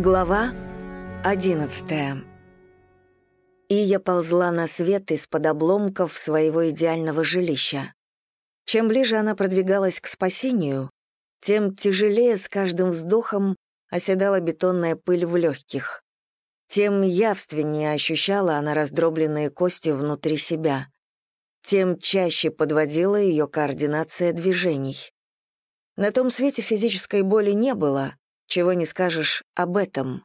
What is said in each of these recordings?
Глава одиннадцатая. И я ползла на свет из-под обломков своего идеального жилища. Чем ближе она продвигалась к спасению, тем тяжелее с каждым вздохом оседала бетонная пыль в легких. Тем явственнее ощущала она раздробленные кости внутри себя. Тем чаще подводила ее координация движений. На том свете физической боли не было, чего не скажешь об этом.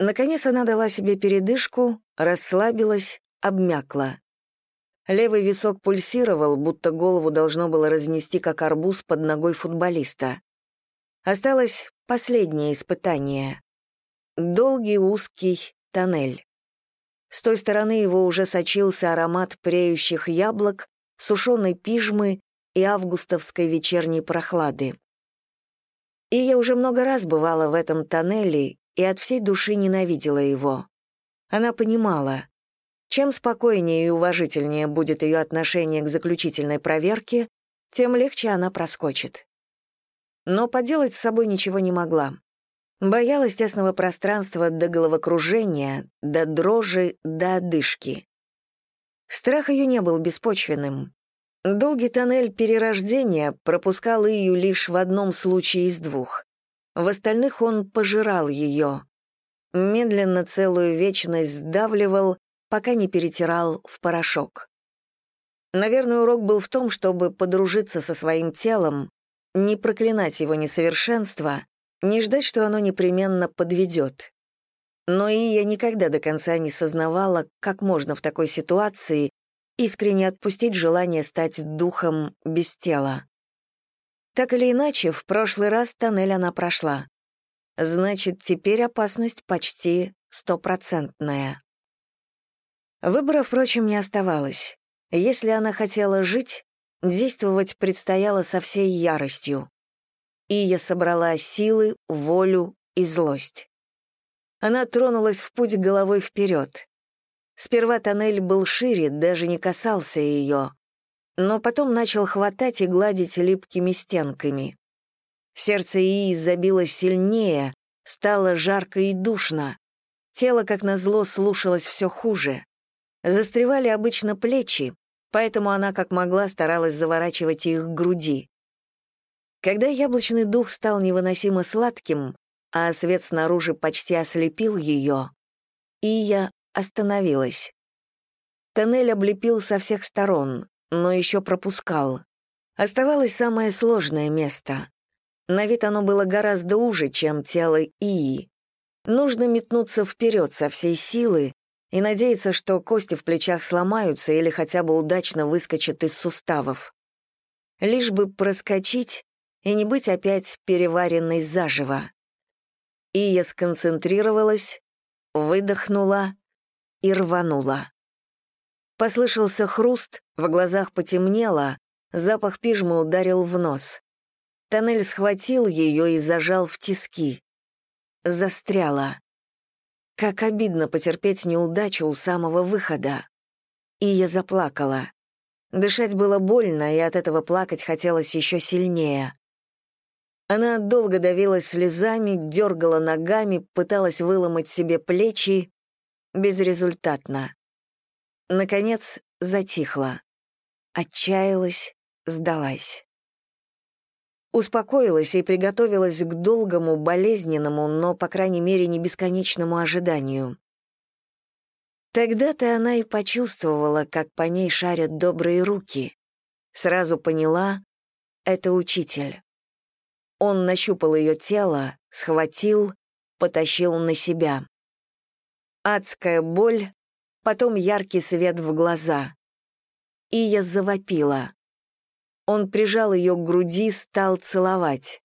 Наконец она дала себе передышку, расслабилась, обмякла. Левый висок пульсировал, будто голову должно было разнести, как арбуз под ногой футболиста. Осталось последнее испытание. Долгий узкий тоннель. С той стороны его уже сочился аромат преющих яблок, сушеной пижмы и августовской вечерней прохлады. И я уже много раз бывала в этом тоннеле и от всей души ненавидела его. Она понимала, чем спокойнее и уважительнее будет ее отношение к заключительной проверке, тем легче она проскочит. Но поделать с собой ничего не могла. Боялась тесного пространства до головокружения, до дрожи, до одышки. Страх ее не был беспочвенным. Долгий тоннель перерождения пропускал ее лишь в одном случае из двух. В остальных он пожирал ее. Медленно целую вечность сдавливал, пока не перетирал в порошок. Наверное, урок был в том, чтобы подружиться со своим телом, не проклинать его несовершенство, не ждать, что оно непременно подведет. Но и я никогда до конца не сознавала, как можно в такой ситуации искренне отпустить желание стать духом без тела. Так или иначе, в прошлый раз тоннель она прошла. Значит, теперь опасность почти стопроцентная. Выбора, впрочем, не оставалось. Если она хотела жить, действовать предстояло со всей яростью. И я собрала силы, волю и злость. Она тронулась в путь головой вперед. Сперва тоннель был шире, даже не касался ее, но потом начал хватать и гладить липкими стенками. Сердце Ии забилось сильнее, стало жарко и душно. Тело, как назло, слушалось все хуже. Застревали обычно плечи, поэтому она как могла старалась заворачивать их к груди. Когда яблочный дух стал невыносимо сладким, а свет снаружи почти ослепил ее, Ия остановилась. Тоннель облепил со всех сторон, но еще пропускал. Оставалось самое сложное место. На вид оно было гораздо уже, чем тело Ии. Нужно метнуться вперед со всей силы и надеяться, что кости в плечах сломаются или хотя бы удачно выскочат из суставов. Лишь бы проскочить и не быть опять переваренной заживо. Ия сконцентрировалась, выдохнула и рванула. Послышался хруст, в глазах потемнело, запах пижмы ударил в нос. Тоннель схватил ее и зажал в тиски. Застряла. Как обидно потерпеть неудачу у самого выхода. И я заплакала. Дышать было больно, и от этого плакать хотелось еще сильнее. Она долго давилась слезами, дергала ногами, пыталась выломать себе плечи, безрезультатно. Наконец затихла. Отчаялась, сдалась. Успокоилась и приготовилась к долгому, болезненному, но, по крайней мере, не бесконечному ожиданию. Тогда-то она и почувствовала, как по ней шарят добрые руки. Сразу поняла — это учитель. Он нащупал ее тело, схватил, потащил на себя. Адская боль, потом яркий свет в глаза. И я завопила. Он прижал ее к груди, стал целовать.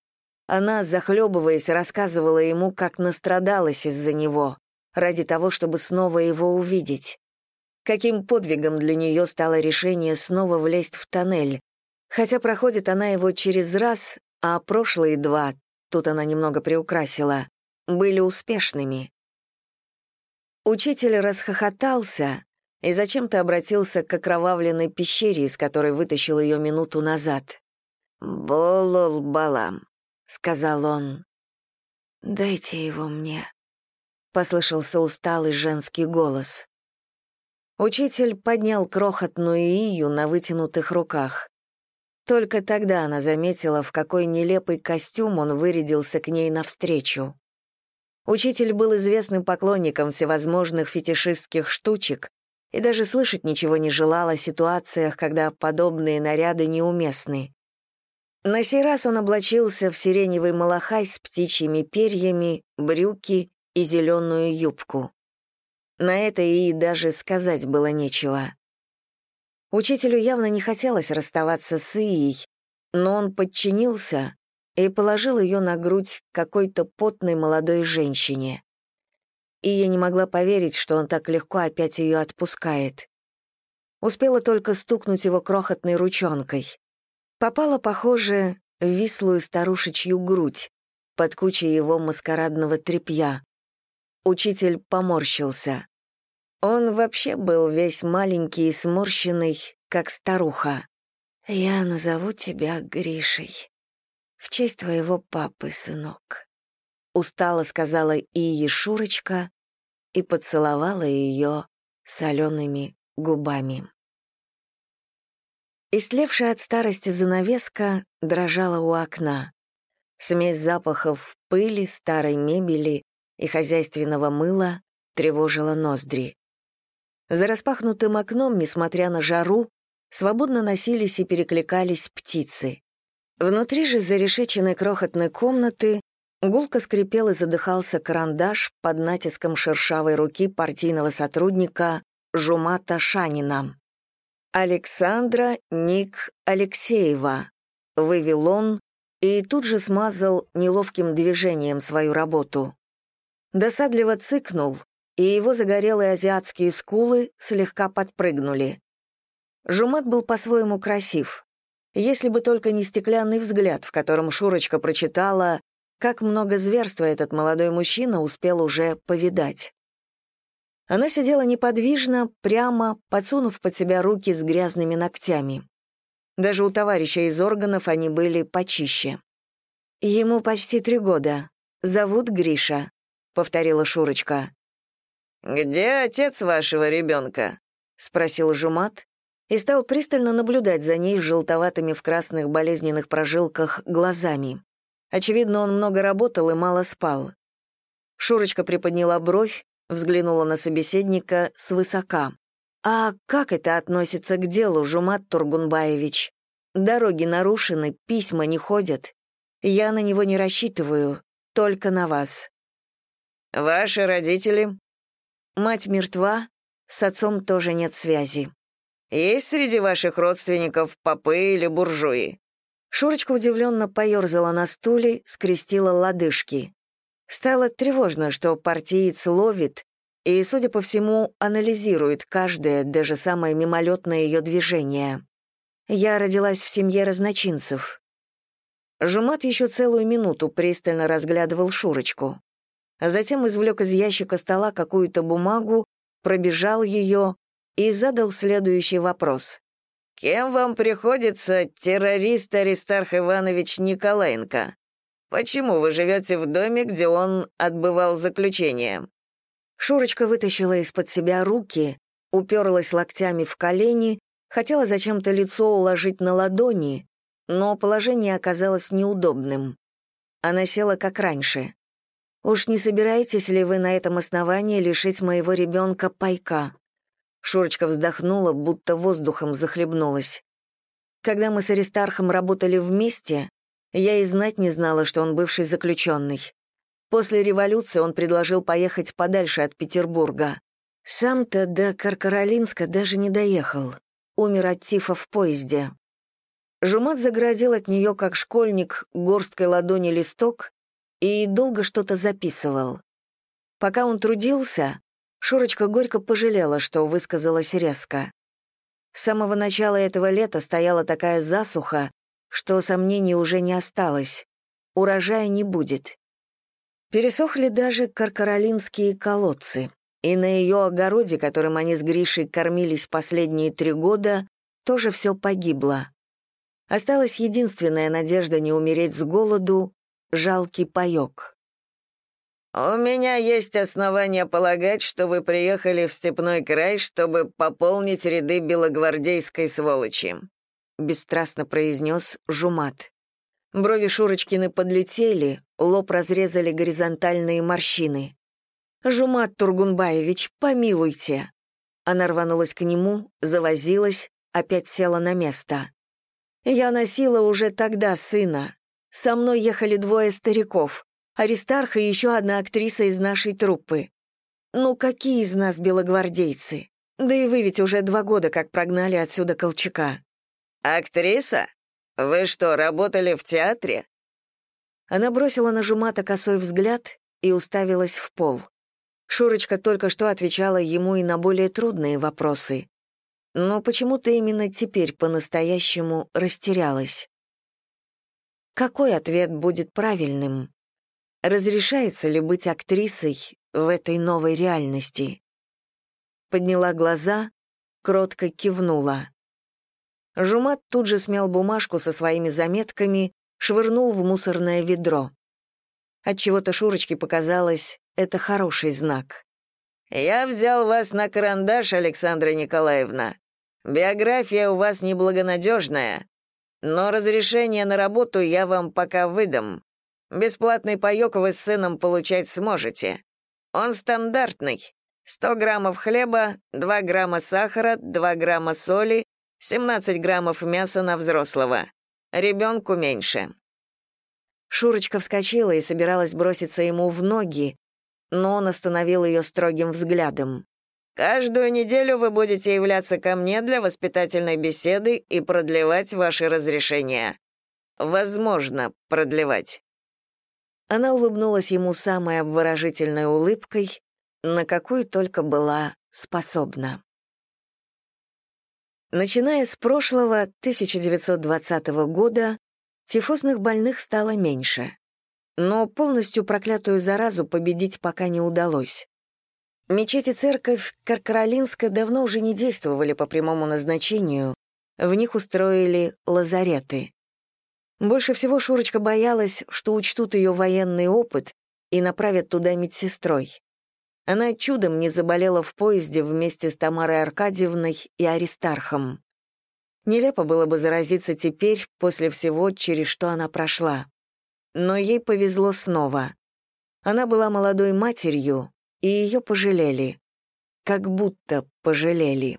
Она, захлебываясь, рассказывала ему, как настрадалась из-за него, ради того, чтобы снова его увидеть. Каким подвигом для нее стало решение снова влезть в тоннель, хотя проходит она его через раз, а прошлые два, тут она немного приукрасила, были успешными. Учитель расхохотался и зачем-то обратился к окровавленной пещере, из которой вытащил ее минуту назад. «Болол-балам», — сказал он. «Дайте его мне», — послышался усталый женский голос. Учитель поднял крохотную Ию на вытянутых руках. Только тогда она заметила, в какой нелепый костюм он вырядился к ней навстречу. Учитель был известным поклонником всевозможных фетишистских штучек и даже слышать ничего не желал о ситуациях, когда подобные наряды неуместны. На сей раз он облачился в сиреневый малахай с птичьими перьями, брюки и зеленую юбку. На это и даже сказать было нечего. Учителю явно не хотелось расставаться с Ией, но он подчинился и положил ее на грудь какой-то потной молодой женщине. Ия не могла поверить, что он так легко опять ее отпускает. Успела только стукнуть его крохотной ручонкой. Попала, похоже, в вислую старушечью грудь под кучей его маскарадного тряпья. Учитель поморщился. Он вообще был весь маленький и сморщенный, как старуха. «Я назову тебя Гришей. В честь твоего папы, сынок», — устало сказала Ии Шурочка и поцеловала ее солеными губами. Истлевшая от старости занавеска дрожала у окна. Смесь запахов пыли, старой мебели и хозяйственного мыла тревожила ноздри. За распахнутым окном, несмотря на жару, свободно носились и перекликались птицы. Внутри же зарешеченной крохотной комнаты гулко скрипел и задыхался карандаш под натиском шершавой руки партийного сотрудника Жумата Шанина. «Александра Ник Алексеева», — вывел он и тут же смазал неловким движением свою работу. Досадливо цыкнул, и его загорелые азиатские скулы слегка подпрыгнули. Жумат был по-своему красив, если бы только не стеклянный взгляд, в котором Шурочка прочитала, как много зверства этот молодой мужчина успел уже повидать. Она сидела неподвижно, прямо, подсунув под себя руки с грязными ногтями. Даже у товарища из органов они были почище. «Ему почти три года. Зовут Гриша», — повторила Шурочка. «Где отец вашего ребенка?» — спросил Жумат и стал пристально наблюдать за ней желтоватыми в красных болезненных прожилках глазами. Очевидно, он много работал и мало спал. Шурочка приподняла бровь, взглянула на собеседника свысока. «А как это относится к делу, Жумат Тургунбаевич? Дороги нарушены, письма не ходят. Я на него не рассчитываю, только на вас». «Ваши родители?» Мать мертва, с отцом тоже нет связи. Есть среди ваших родственников попы или буржуи?» Шурочка удивленно поерзала на стуле, скрестила лодыжки. Стало тревожно, что партиец ловит и, судя по всему, анализирует каждое, даже самое мимолетное ее движение. Я родилась в семье разночинцев. Жумат еще целую минуту пристально разглядывал Шурочку затем извлек из ящика стола какую-то бумагу, пробежал ее и задал следующий вопрос. «Кем вам приходится террорист Аристарх Иванович Николаенко? Почему вы живете в доме, где он отбывал заключение?» Шурочка вытащила из-под себя руки, уперлась локтями в колени, хотела зачем-то лицо уложить на ладони, но положение оказалось неудобным. Она села как раньше. «Уж не собираетесь ли вы на этом основании лишить моего ребенка пайка?» Шурочка вздохнула, будто воздухом захлебнулась. «Когда мы с Аристархом работали вместе, я и знать не знала, что он бывший заключенный. После революции он предложил поехать подальше от Петербурга. Сам-то до Каркаролинска даже не доехал. Умер от тифа в поезде. Жумат заградил от нее, как школьник, горсткой ладони листок и долго что-то записывал. Пока он трудился, Шурочка горько пожалела, что высказалась резко. С самого начала этого лета стояла такая засуха, что сомнений уже не осталось. Урожая не будет. Пересохли даже каркаролинские колодцы, и на ее огороде, которым они с Гришей кормились последние три года, тоже все погибло. Осталась единственная надежда не умереть с голоду жалкий паёк. «У меня есть основания полагать, что вы приехали в степной край, чтобы пополнить ряды белогвардейской сволочи», — бесстрастно произнес Жумат. Брови Шурочкины подлетели, лоб разрезали горизонтальные морщины. «Жумат Тургунбаевич, помилуйте!» Она рванулась к нему, завозилась, опять села на место. «Я носила уже тогда сына. Со мной ехали двое стариков. Аристарх и еще одна актриса из нашей труппы. Ну какие из нас белогвардейцы? Да и вы ведь уже два года как прогнали отсюда Колчака». «Актриса? Вы что, работали в театре?» Она бросила на Жумата косой взгляд и уставилась в пол. Шурочка только что отвечала ему и на более трудные вопросы. Но почему-то именно теперь по-настоящему растерялась. Какой ответ будет правильным? Разрешается ли быть актрисой в этой новой реальности? Подняла глаза, кротко кивнула. Жумат тут же смял бумажку со своими заметками, швырнул в мусорное ведро. Отчего-то Шурочке показалось, это хороший знак. «Я взял вас на карандаш, Александра Николаевна. Биография у вас неблагонадежная, но разрешение на работу я вам пока выдам. Бесплатный паёк вы с сыном получать сможете. Он стандартный. 100 граммов хлеба, 2 грамма сахара, 2 грамма соли, 17 граммов мяса на взрослого. Ребенку меньше». Шурочка вскочила и собиралась броситься ему в ноги, но он остановил ее строгим взглядом. «Каждую неделю вы будете являться ко мне для воспитательной беседы и продлевать ваши разрешения. Возможно, продлевать. Она улыбнулась ему самой обворожительной улыбкой, на какую только была способна. Начиная с прошлого 1920 года, тифозных больных стало меньше. Но полностью проклятую заразу победить пока не удалось. Мечеть и церковь Каркаролинска давно уже не действовали по прямому назначению, в них устроили лазареты. Больше всего Шурочка боялась, что учтут ее военный опыт и направят туда медсестрой. Она чудом не заболела в поезде вместе с Тамарой Аркадьевной и Аристархом. Нелепо было бы заразиться теперь, после всего, через что она прошла. Но ей повезло снова. Она была молодой матерью, и ее пожалели. Как будто пожалели.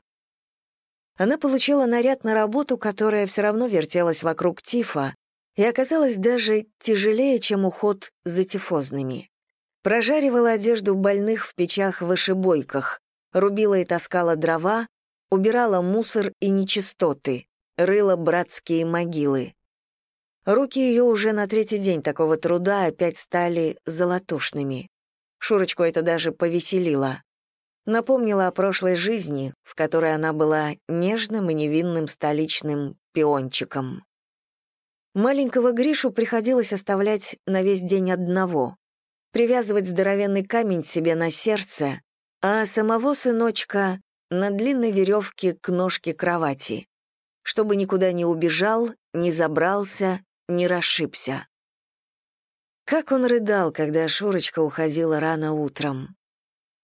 Она получила наряд на работу, которая все равно вертелась вокруг Тифа, и оказалось даже тяжелее, чем уход за тифозными. Прожаривала одежду больных в печах-вышибойках, рубила и таскала дрова, убирала мусор и нечистоты, рыла братские могилы. Руки ее уже на третий день такого труда опять стали золотушными. Шурочку это даже повеселило. Напомнила о прошлой жизни, в которой она была нежным и невинным столичным пиончиком. Маленького Гришу приходилось оставлять на весь день одного, привязывать здоровенный камень себе на сердце, а самого сыночка на длинной веревке к ножке кровати, чтобы никуда не убежал, не забрался, не расшибся. Как он рыдал, когда Шурочка уходила рано утром.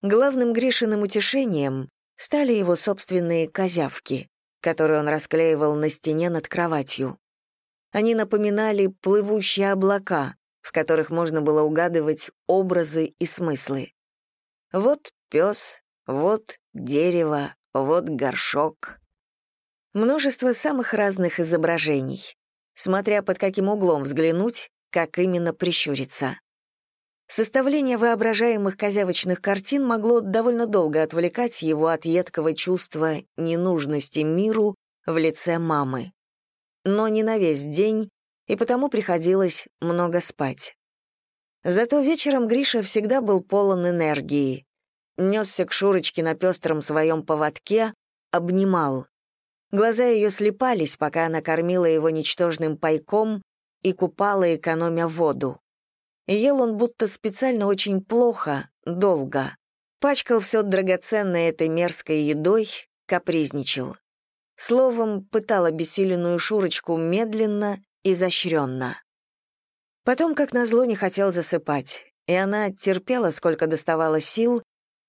Главным Гришиным утешением стали его собственные козявки, которые он расклеивал на стене над кроватью. Они напоминали плывущие облака, в которых можно было угадывать образы и смыслы. Вот пес, вот дерево, вот горшок. Множество самых разных изображений. Смотря под каким углом взглянуть, как именно прищуриться. Составление воображаемых козявочных картин могло довольно долго отвлекать его от едкого чувства ненужности миру в лице мамы но не на весь день, и потому приходилось много спать. Зато вечером Гриша всегда был полон энергии. Несся к Шурочке на пестром своем поводке, обнимал. Глаза ее слепались, пока она кормила его ничтожным пайком и купала, экономя воду. Ел он будто специально очень плохо, долго. Пачкал все драгоценное этой мерзкой едой, капризничал. Словом, пытал обессиленную Шурочку медленно, изощренно. Потом, как назло, не хотел засыпать. и она терпела, сколько доставала сил,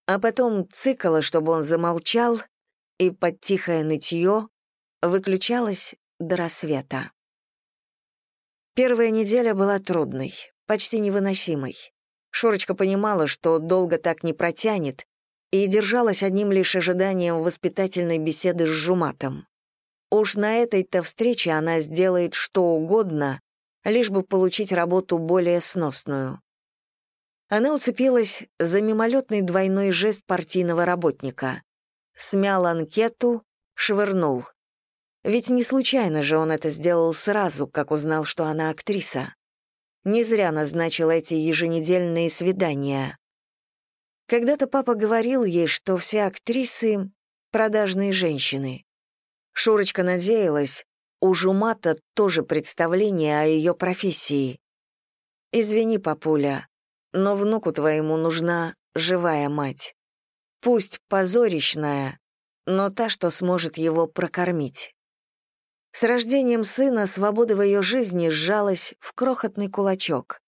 а потом цикала, чтобы он замолчал, и под тихое нытье выключалась до рассвета. Первая неделя была трудной, почти невыносимой. Шурочка понимала, что долго так не протянет, и держалась одним лишь ожиданием воспитательной беседы с Жуматом. Уж на этой-то встрече она сделает что угодно, лишь бы получить работу более сносную. Она уцепилась за мимолетный двойной жест партийного работника. Смял анкету, швырнул. Ведь не случайно же он это сделал сразу, как узнал, что она актриса. Не зря назначил эти еженедельные свидания. Когда-то папа говорил ей, что все актрисы — продажные женщины. Шурочка надеялась, у Жумата тоже представление о ее профессии. «Извини, папуля, но внуку твоему нужна живая мать. Пусть позорищная, но та, что сможет его прокормить». С рождением сына свобода в ее жизни сжалась в крохотный кулачок.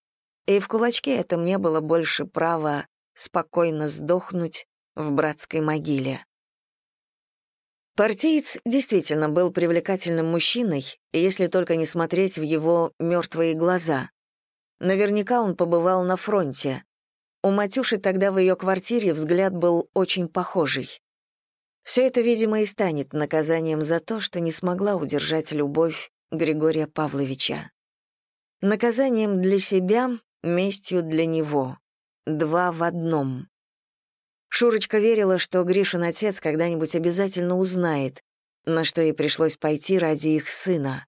И в кулачке этом не было больше права спокойно сдохнуть в братской могиле. Партиец действительно был привлекательным мужчиной, если только не смотреть в его мертвые глаза. Наверняка он побывал на фронте. У Матюши тогда в ее квартире взгляд был очень похожий. Все это, видимо, и станет наказанием за то, что не смогла удержать любовь Григория Павловича. Наказанием для себя, местью для него. Два в одном. Шурочка верила, что Гришин отец когда-нибудь обязательно узнает, на что ей пришлось пойти ради их сына.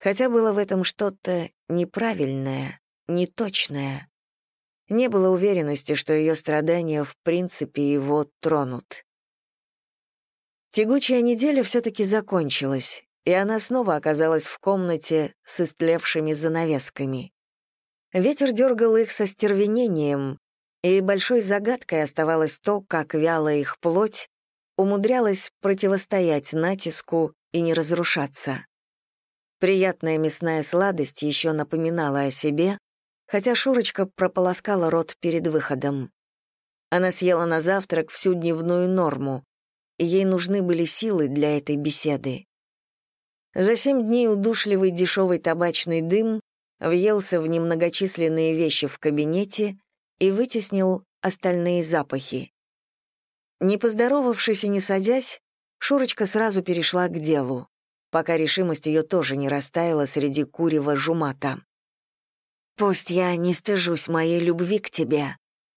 Хотя было в этом что-то неправильное, неточное. Не было уверенности, что ее страдания в принципе его тронут. Тягучая неделя все-таки закончилась, и она снова оказалась в комнате с истлевшими занавесками. Ветер дергал их со стервенением, и большой загадкой оставалось то, как вяло их плоть умудрялась противостоять натиску и не разрушаться. Приятная мясная сладость еще напоминала о себе, хотя Шурочка прополоскала рот перед выходом. Она съела на завтрак всю дневную норму, и ей нужны были силы для этой беседы. За семь дней удушливый дешевый табачный дым въелся в немногочисленные вещи в кабинете и вытеснил остальные запахи. Не поздоровавшись и не садясь, Шурочка сразу перешла к делу, пока решимость ее тоже не растаяла среди курева жумата. «Пусть я не стыжусь моей любви к тебе»,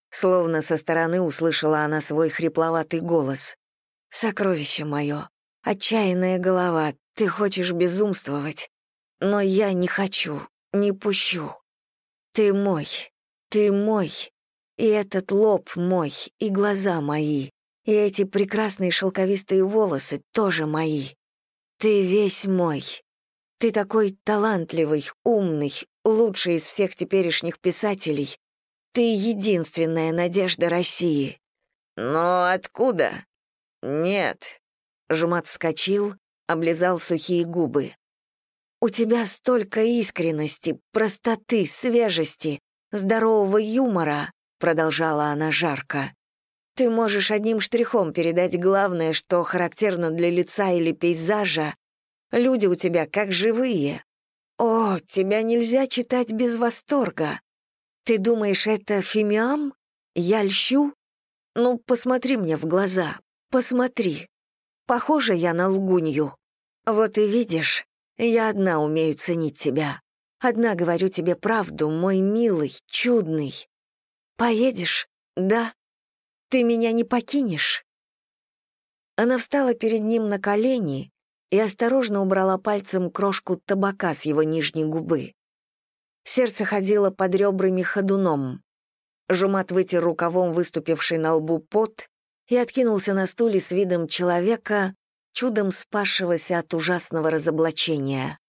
словно со стороны услышала она свой хрипловатый голос. «Сокровище мое, отчаянная голова, ты хочешь безумствовать, но я не хочу, не пущу. Ты мой, ты мой, и этот лоб мой, и глаза мои, и эти прекрасные шелковистые волосы тоже мои. Ты весь мой. Ты такой талантливый, умный, лучший из всех теперешних писателей. Ты единственная надежда России. Но откуда? Нет. Жумат вскочил, облизал сухие губы. У тебя столько искренности, простоты, свежести, здорового юмора, продолжала она жарко. Ты можешь одним штрихом передать главное, что характерно для лица или пейзажа. Люди у тебя как живые. О, тебя нельзя читать без восторга. Ты думаешь, это фимиам? Я льщу? Ну, посмотри мне в глаза. Посмотри. Похожа я на лгунью. Вот и видишь, я одна умею ценить тебя. Одна говорю тебе правду, мой милый, чудный. Поедешь? Да. Ты меня не покинешь?» Она встала перед ним на колени и осторожно убрала пальцем крошку табака с его нижней губы. Сердце ходило под ребрами ходуном. Жумат вытер рукавом выступивший на лбу пот и откинулся на стуле с видом человека, чудом спасшегося от ужасного разоблачения.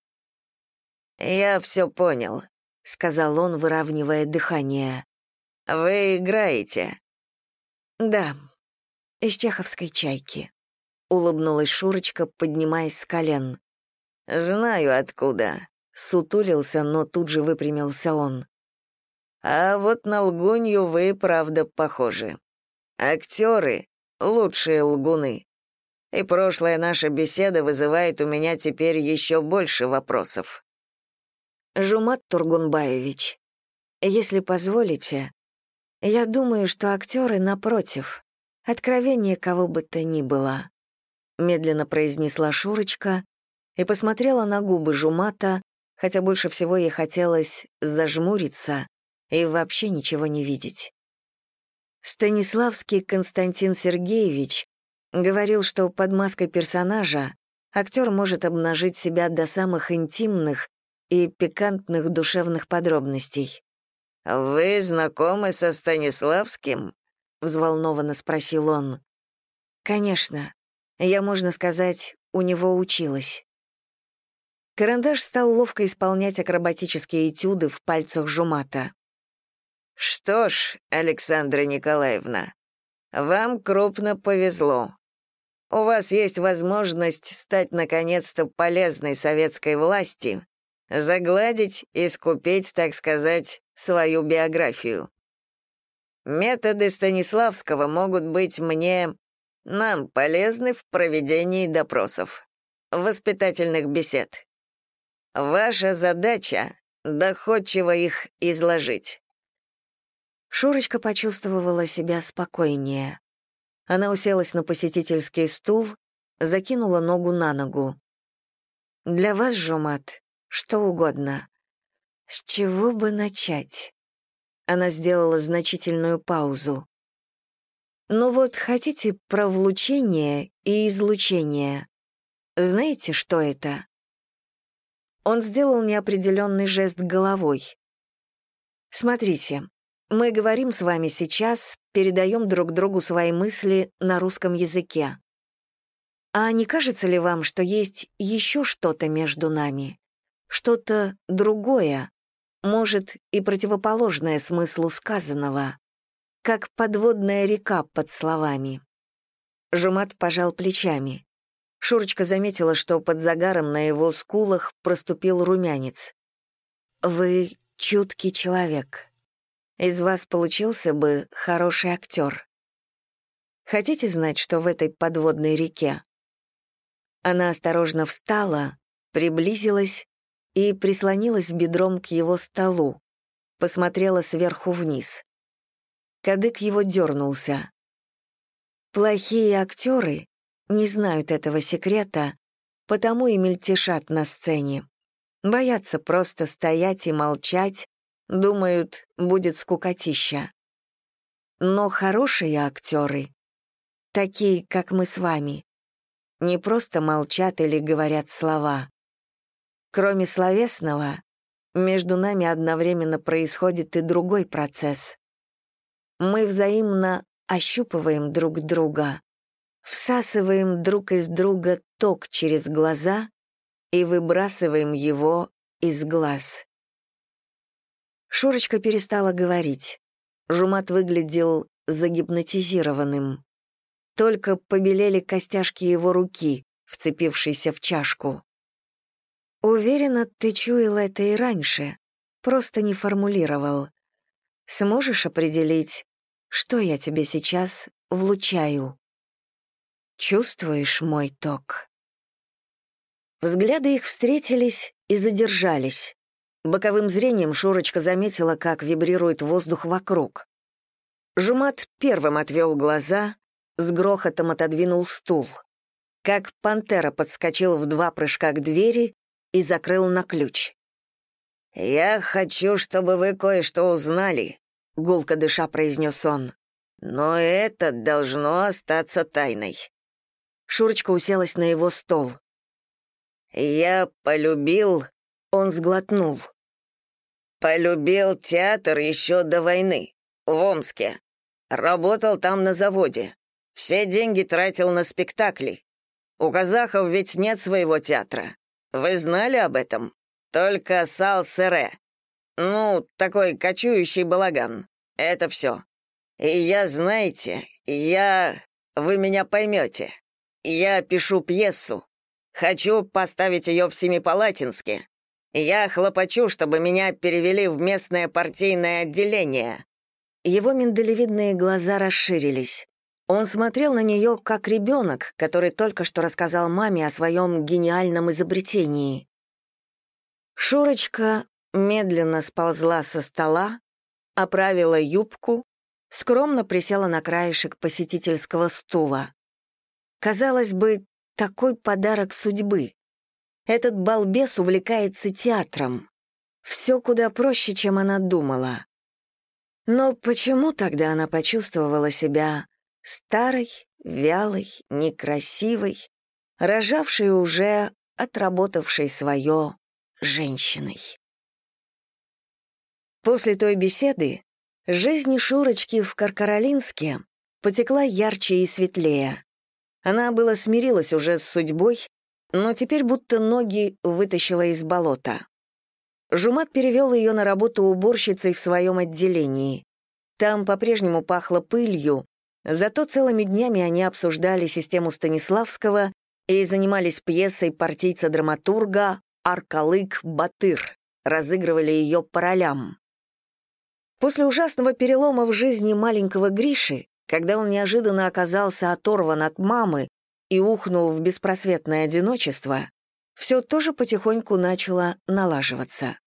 «Я все понял», — сказал он, выравнивая дыхание. «Вы играете?» «Да, из чеховской чайки», — улыбнулась Шурочка, поднимаясь с колен. «Знаю, откуда», — сутулился, но тут же выпрямился он. А вот на лгунью вы, правда, похожи. Актеры — лучшие лгуны. И прошлая наша беседа вызывает у меня теперь еще больше вопросов. Жумат Тургунбаевич, если позволите, я думаю, что актеры, напротив, откровение кого бы то ни было, медленно произнесла Шурочка и посмотрела на губы Жумата, хотя больше всего ей хотелось зажмуриться и вообще ничего не видеть. Станиславский Константин Сергеевич говорил, что под маской персонажа актер может обнажить себя до самых интимных и пикантных душевных подробностей. «Вы знакомы со Станиславским?» — взволнованно спросил он. «Конечно. Я, можно сказать, у него училась». Карандаш стал ловко исполнять акробатические этюды в пальцах Жумата. «Что ж, Александра Николаевна, вам крупно повезло. У вас есть возможность стать наконец-то полезной советской власти, загладить и скупить, так сказать, свою биографию. Методы Станиславского могут быть мне, нам полезны в проведении допросов, воспитательных бесед. Ваша задача — доходчиво их изложить. Шурочка почувствовала себя спокойнее. Она уселась на посетительский стул, закинула ногу на ногу. «Для вас, Жумат, что угодно. С чего бы начать?» Она сделала значительную паузу. «Ну вот, хотите про влучение и излучение? Знаете, что это?» Он сделал неопределенный жест головой. «Смотрите, мы говорим с вами сейчас, передаем друг другу свои мысли на русском языке. А не кажется ли вам, что есть еще что-то между нами? Что-то другое, может, и противоположное смыслу сказанного, как подводная река под словами. Жумат пожал плечами. Шурочка заметила, что под загаром на его скулах проступил румянец. «Вы чуткий человек», из вас получился бы хороший актер. Хотите знать, что в этой подводной реке? Она осторожно встала, приблизилась и прислонилась бедром к его столу, посмотрела сверху вниз. Кадык его дернулся. Плохие актеры не знают этого секрета, потому и мельтешат на сцене. Боятся просто стоять и молчать, Думают, будет скукотища. Но хорошие актеры, такие, как мы с вами, не просто молчат или говорят слова. Кроме словесного, между нами одновременно происходит и другой процесс. Мы взаимно ощупываем друг друга, всасываем друг из друга ток через глаза и выбрасываем его из глаз. Шурочка перестала говорить. Жумат выглядел загипнотизированным. Только побелели костяшки его руки, вцепившиеся в чашку. «Уверена, ты чуял это и раньше, просто не формулировал. Сможешь определить, что я тебе сейчас влучаю? Чувствуешь мой ток?» Взгляды их встретились и задержались. Боковым зрением Шурочка заметила, как вибрирует воздух вокруг. Жумат первым отвел глаза, с грохотом отодвинул стул. Как пантера подскочил в два прыжка к двери и закрыл на ключ. «Я хочу, чтобы вы кое-что узнали», — гулко дыша произнес он. «Но это должно остаться тайной». Шурочка уселась на его стол. «Я полюбил он сглотнул. «Полюбил театр еще до войны, в Омске. Работал там на заводе. Все деньги тратил на спектакли. У казахов ведь нет своего театра. Вы знали об этом? Только Сал-Сере. Ну, такой кочующий балаган. Это все. И я, знаете, я... Вы меня поймете. Я пишу пьесу. Хочу поставить ее в Семипалатинске. Я хлопочу, чтобы меня перевели в местное партийное отделение». Его миндалевидные глаза расширились. Он смотрел на нее как ребенок, который только что рассказал маме о своем гениальном изобретении. Шурочка медленно сползла со стола, оправила юбку, скромно присела на краешек посетительского стула. Казалось бы, такой подарок судьбы. Этот балбес увлекается театром. Все куда проще, чем она думала. Но почему тогда она почувствовала себя старой, вялой, некрасивой, рожавшей уже, отработавшей свое женщиной? После той беседы жизнь Шурочки в Каркаролинске потекла ярче и светлее. Она было смирилась уже с судьбой, но теперь будто ноги вытащила из болота. Жумат перевел ее на работу уборщицей в своем отделении. Там по-прежнему пахло пылью, зато целыми днями они обсуждали систему Станиславского и занимались пьесой партийца-драматурга «Аркалык-Батыр», разыгрывали ее по ролям. После ужасного перелома в жизни маленького Гриши, когда он неожиданно оказался оторван от мамы и ухнул в беспросветное одиночество, все тоже потихоньку начало налаживаться.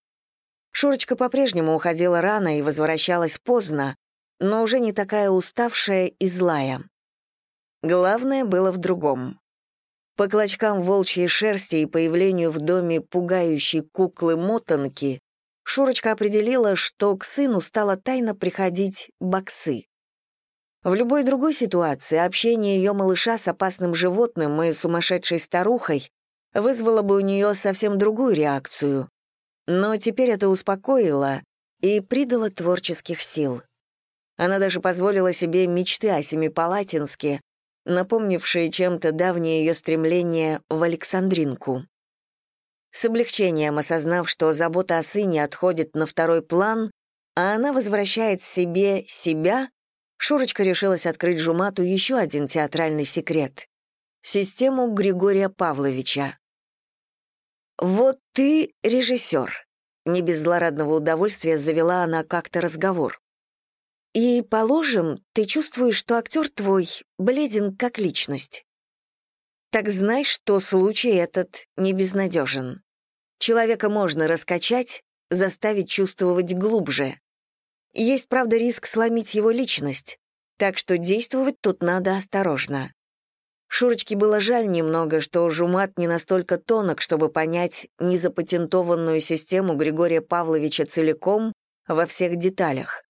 Шурочка по-прежнему уходила рано и возвращалась поздно, но уже не такая уставшая и злая. Главное было в другом. По клочкам волчьей шерсти и появлению в доме пугающей куклы-мотанки Шурочка определила, что к сыну стало тайно приходить боксы. В любой другой ситуации общение ее малыша с опасным животным и сумасшедшей старухой вызвало бы у нее совсем другую реакцию. Но теперь это успокоило и придало творческих сил. Она даже позволила себе мечты о Семипалатинске, напомнившие чем-то давнее ее стремление в Александринку. С облегчением осознав, что забота о сыне отходит на второй план, а она возвращает себе себя, Шурочка решилась открыть Жумату еще один театральный секрет — систему Григория Павловича. «Вот ты режиссер», — не без злорадного удовольствия завела она как-то разговор. «И, положим, ты чувствуешь, что актер твой бледен как личность. Так знай, что случай этот не безнадежен. Человека можно раскачать, заставить чувствовать глубже. Есть, правда, риск сломить его личность, так что действовать тут надо осторожно. Шурочке было жаль немного, что Жумат не настолько тонок, чтобы понять незапатентованную систему Григория Павловича целиком во всех деталях.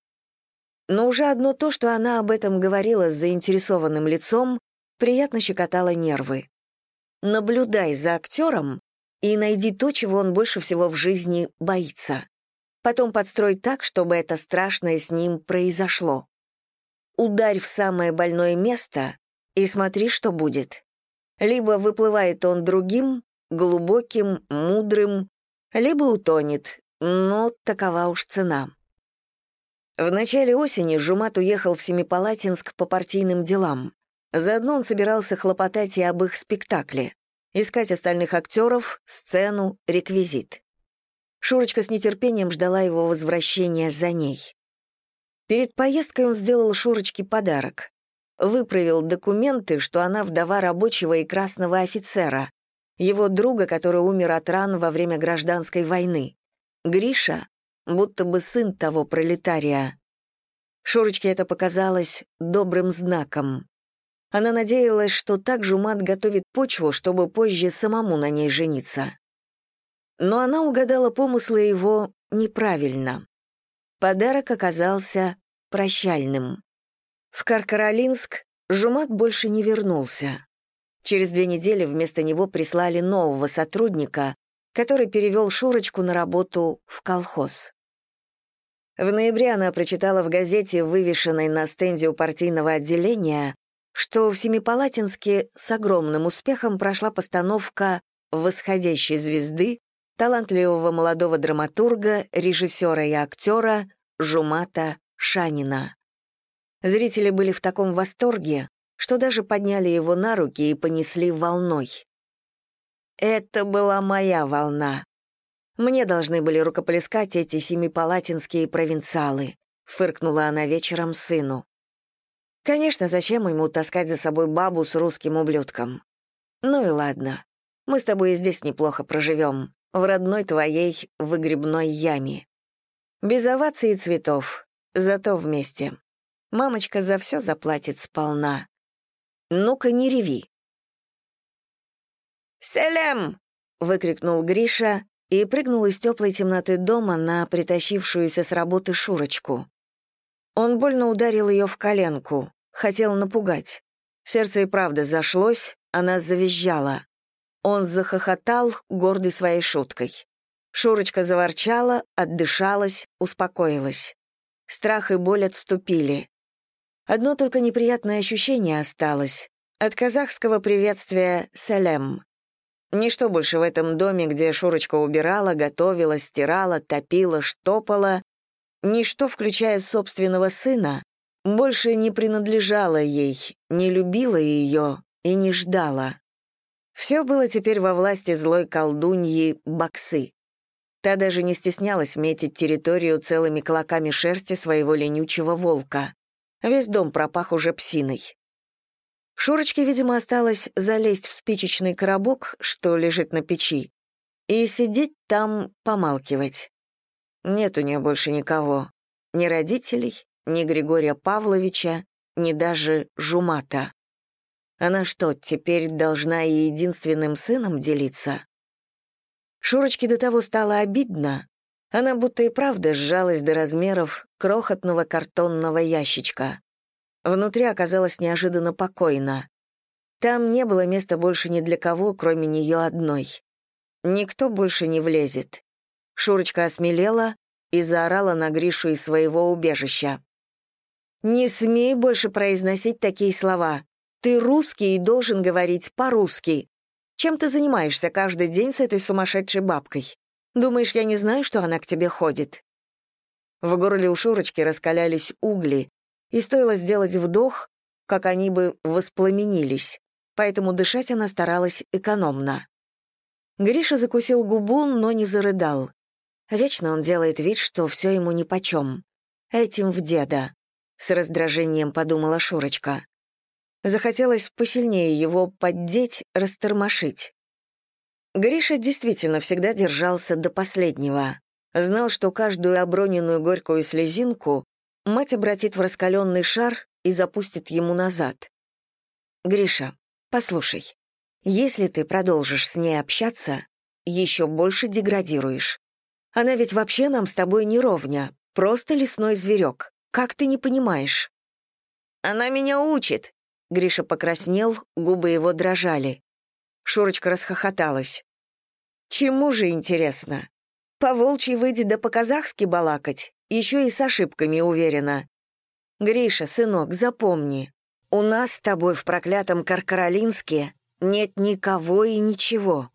Но уже одно то, что она об этом говорила с заинтересованным лицом, приятно щекотало нервы. Наблюдай за актером и найди то, чего он больше всего в жизни боится. Потом подстрой так, чтобы это страшное с ним произошло. Ударь в самое больное место и смотри, что будет. Либо выплывает он другим, глубоким, мудрым, либо утонет, но такова уж цена. В начале осени Жумат уехал в Семипалатинск по партийным делам. Заодно он собирался хлопотать и об их спектакле искать остальных актеров, сцену, реквизит. Шурочка с нетерпением ждала его возвращения за ней. Перед поездкой он сделал Шурочке подарок. Выправил документы, что она вдова рабочего и красного офицера, его друга, который умер от ран во время гражданской войны. Гриша, будто бы сын того пролетария. Шурочке это показалось добрым знаком. Она надеялась, что так Жумат готовит почву, чтобы позже самому на ней жениться. Но она угадала помыслы его неправильно. Подарок оказался прощальным. В Каркаролинск Жумат больше не вернулся. Через две недели вместо него прислали нового сотрудника, который перевел Шурочку на работу в колхоз. В ноябре она прочитала в газете, вывешенной на стенде у партийного отделения, что в Семипалатинске с огромным успехом прошла постановка «Восходящей звезды» талантливого молодого драматурга, режиссера и актера Жумата Шанина. Зрители были в таком восторге, что даже подняли его на руки и понесли волной. Это была моя волна. Мне должны были рукоплескать эти семипалатинские провинциалы», — фыркнула она вечером сыну. «Конечно, зачем ему таскать за собой бабу с русским ублюдком? Ну и ладно. Мы с тобой здесь неплохо проживем, в родной твоей выгребной яме. Без оваций и цветов, зато вместе. Мамочка за все заплатит сполна. Ну-ка, не реви». «Селем!» — выкрикнул Гриша и прыгнул из теплой темноты дома на притащившуюся с работы Шурочку. Он больно ударил ее в коленку, хотел напугать. Сердце и правда зашлось, она завизжала. Он захохотал, гордый своей шуткой. Шурочка заворчала, отдышалась, успокоилась. Страх и боль отступили. Одно только неприятное ощущение осталось. От казахского приветствия «салем». Ничто больше в этом доме, где Шурочка убирала, готовила, стирала, топила, штопала, ничто, включая собственного сына, больше не принадлежало ей, не любила ее и не ждала. Все было теперь во власти злой колдуньи Баксы. Та даже не стеснялась метить территорию целыми клоками шерсти своего ленючего волка. Весь дом пропах уже псиной. Шурочке, видимо, осталось залезть в спичечный коробок, что лежит на печи, и сидеть там, помалкивать. Нет у нее больше никого. Ни родителей, ни Григория Павловича, ни даже Жумата. Она что, теперь должна и единственным сыном делиться? Шурочке до того стало обидно. Она будто и правда сжалась до размеров крохотного картонного ящичка. Внутри оказалось неожиданно покойно. Там не было места больше ни для кого, кроме нее одной. Никто больше не влезет. Шурочка осмелела и заорала на Гришу из своего убежища. «Не смей больше произносить такие слова. Ты русский и должен говорить по-русски. Чем ты занимаешься каждый день с этой сумасшедшей бабкой? Думаешь, я не знаю, что она к тебе ходит?» В горле у Шурочки раскалялись угли, и стоило сделать вдох, как они бы воспламенились, поэтому дышать она старалась экономно. Гриша закусил губу, но не зарыдал. Вечно он делает вид, что все ему нипочем. Этим в деда, — с раздражением подумала Шурочка. Захотелось посильнее его поддеть, растормошить. Гриша действительно всегда держался до последнего. Знал, что каждую оброненную горькую слезинку мать обратит в раскаленный шар и запустит ему назад. «Гриша, послушай, если ты продолжишь с ней общаться, еще больше деградируешь. Она ведь вообще нам с тобой не ровня, просто лесной зверек. Как ты не понимаешь?» «Она меня учит!» Гриша покраснел, губы его дрожали. Шурочка расхохоталась. «Чему же интересно? По волчьи выйди да по-казахски балакать, еще и с ошибками уверена. Гриша, сынок, запомни, у нас с тобой в проклятом Каркаролинске нет никого и ничего.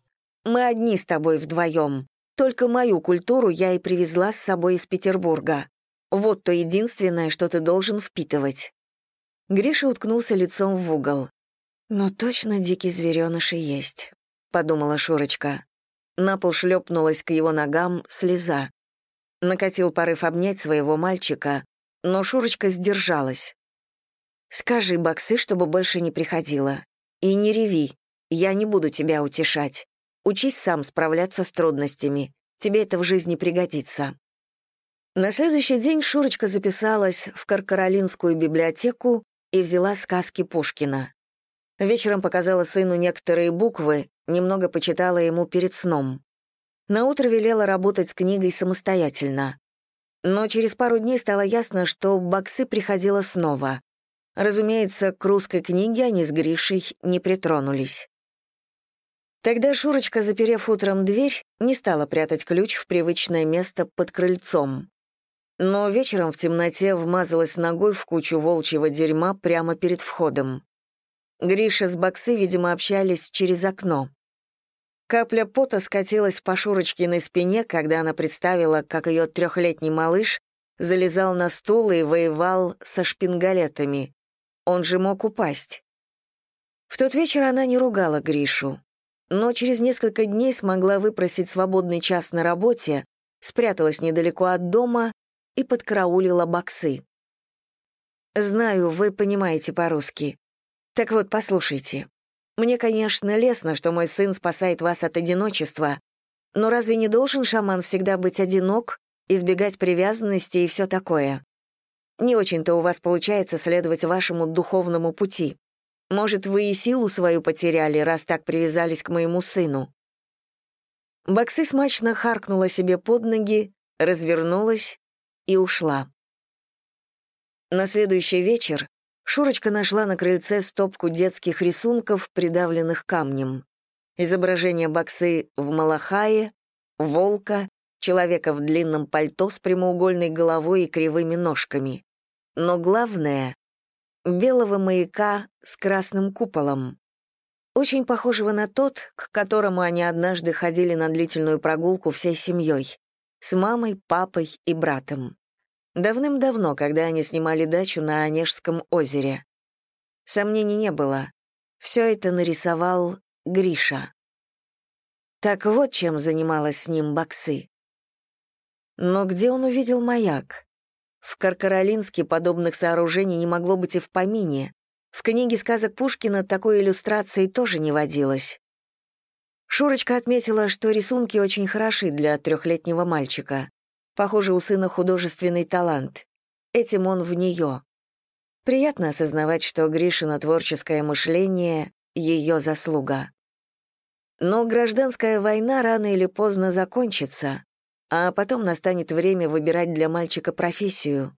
Мы одни с тобой вдвоем. Только мою культуру я и привезла с собой из Петербурга. Вот то единственное, что ты должен впитывать». Гриша уткнулся лицом в угол. «Но точно дикий зверёныш и есть», — подумала Шурочка. На пол шлепнулась к его ногам слеза. Накатил порыв обнять своего мальчика, но Шурочка сдержалась. «Скажи Баксы, чтобы больше не приходила. И не реви, я не буду тебя утешать. Учись сам справляться с трудностями. Тебе это в жизни пригодится». На следующий день Шурочка записалась в Каркаролинскую библиотеку и взяла сказки Пушкина. Вечером показала сыну некоторые буквы, немного почитала ему перед сном. Наутро велела работать с книгой самостоятельно. Но через пару дней стало ясно, что Баксы приходила снова. Разумеется, к русской книге они с Гришей не притронулись. Тогда Шурочка, заперев утром дверь, не стала прятать ключ в привычное место под крыльцом. Но вечером в темноте вмазалась ногой в кучу волчьего дерьма прямо перед входом. Гриша с Баксы, видимо, общались через окно. Капля пота скатилась по Шурочкиной спине, когда она представила, как ее трехлетний малыш залезал на стул и воевал со шпингалетами. Он же мог упасть. В тот вечер она не ругала Гришу. но через несколько дней смогла выпросить свободный час на работе, спряталась недалеко от дома и подкараулила боксы. «Знаю, вы понимаете по-русски. Так вот, послушайте. Мне, конечно, лестно, что мой сын спасает вас от одиночества, но разве не должен шаман всегда быть одинок, избегать привязанности и все такое? Не очень-то у вас получается следовать вашему духовному пути. Может, вы и силу свою потеряли, раз так привязались к моему сыну?» Баксы смачно харкнула себе под ноги, развернулась и ушла. На следующий вечер Шурочка нашла на крыльце стопку детских рисунков, придавленных камнем. Изображение Баксы в Малахае, волка, человека в длинном пальто с прямоугольной головой и кривыми ножками. Но главное белого маяка с красным куполом. Очень похожего на тот, к которому они однажды ходили на длительную прогулку всей семьей, с мамой, папой и братом. Давным-давно, когда они снимали дачу на Онежском озере. Сомнений не было. Все это нарисовал Гриша. Так вот чем занималась с ним Баксы. Но где он увидел маяк? В Каркаролинске подобных сооружений не могло быть и в помине. В книге сказок Пушкина такой иллюстрации тоже не водилось. Шурочка отметила, что рисунки очень хороши для трехлетнего мальчика. Похоже, у сына художественный талант. Этим он в нее. Приятно осознавать, что Гришина творческое мышление — ее заслуга. Но гражданская война рано или поздно закончится, а потом настанет время выбирать для мальчика профессию.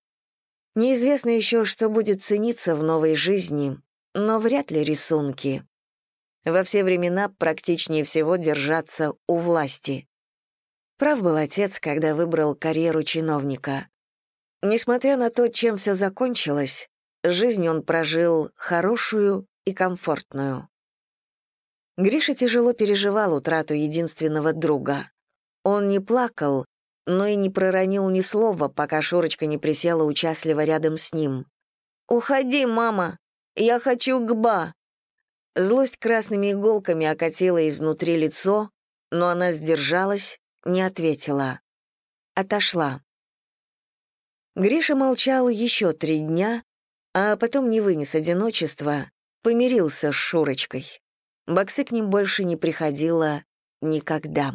Неизвестно еще, что будет цениться в новой жизни, но вряд ли рисунки. Во все времена практичнее всего держаться у власти. Прав был отец, когда выбрал карьеру чиновника. Несмотря на то, чем все закончилось, жизнь он прожил хорошую и комфортную. Гриша тяжело переживал утрату единственного друга. Он не плакал, но и не проронил ни слова, пока Шурочка не присела участливо рядом с ним. «Уходи, мама! Я хочу к ба!» Злость красными иголками окатила изнутри лицо, но она сдержалась, не ответила. Отошла. Гриша молчал еще три дня, а потом не вынес одиночества, помирился с Шурочкой. Боксы к ним больше не приходила никогда.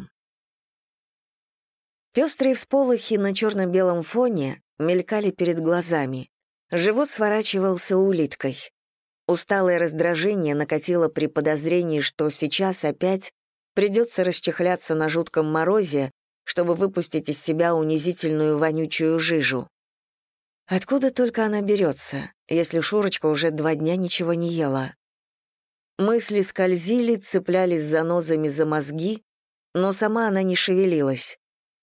Пестрые всполохи на черно-белом фоне мелькали перед глазами. Живот сворачивался улиткой. Усталое раздражение накатило при подозрении, что сейчас опять придется расчехляться на жутком морозе, чтобы выпустить из себя унизительную вонючую жижу. Откуда только она берется, если Шурочка уже два дня ничего не ела? Мысли скользили, цеплялись за нозами за мозги, но сама она не шевелилась.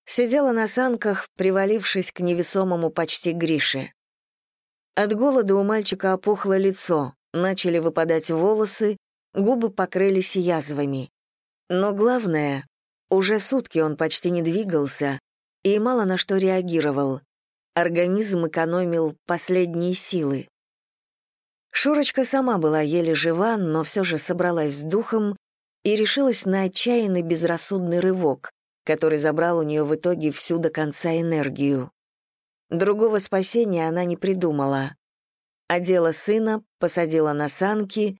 Сидела на санках, привалившись к невесомому почти Грише. От голода у мальчика опухло лицо, начали выпадать волосы, губы покрылись язвами. Но главное, уже сутки он почти не двигался и мало на что реагировал. Организм экономил последние силы. Шурочка сама была еле жива, но все же собралась с духом и решилась на отчаянный безрассудный рывок, который забрал у нее в итоге всю до конца энергию. Другого спасения она не придумала. Одела сына, посадила на санки